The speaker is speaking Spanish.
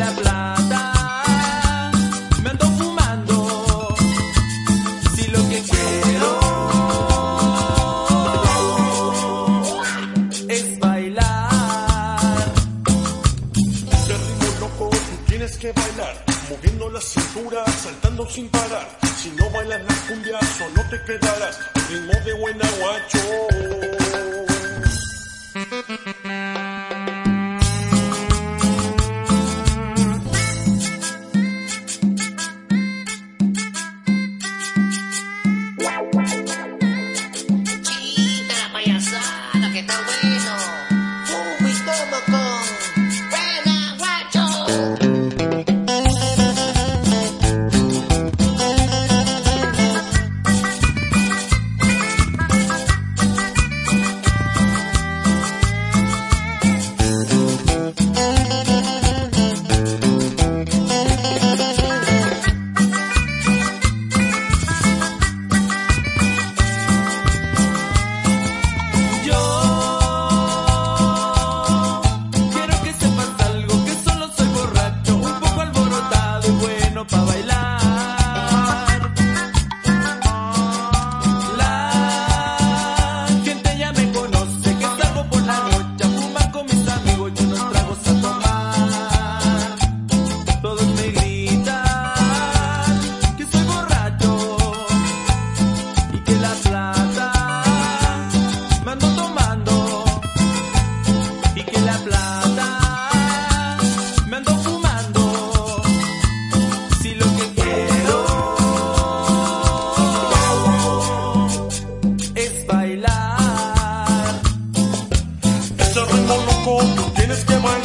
la plata, me ando fumando. Si lo que quiero es bailar. Te ritmo loco, tú tienes que bailar, moviendo la cintura, saltando sin parar. Si no bailas la cumbia, solo te quedarás. Ritmo de buena guacho. Get my.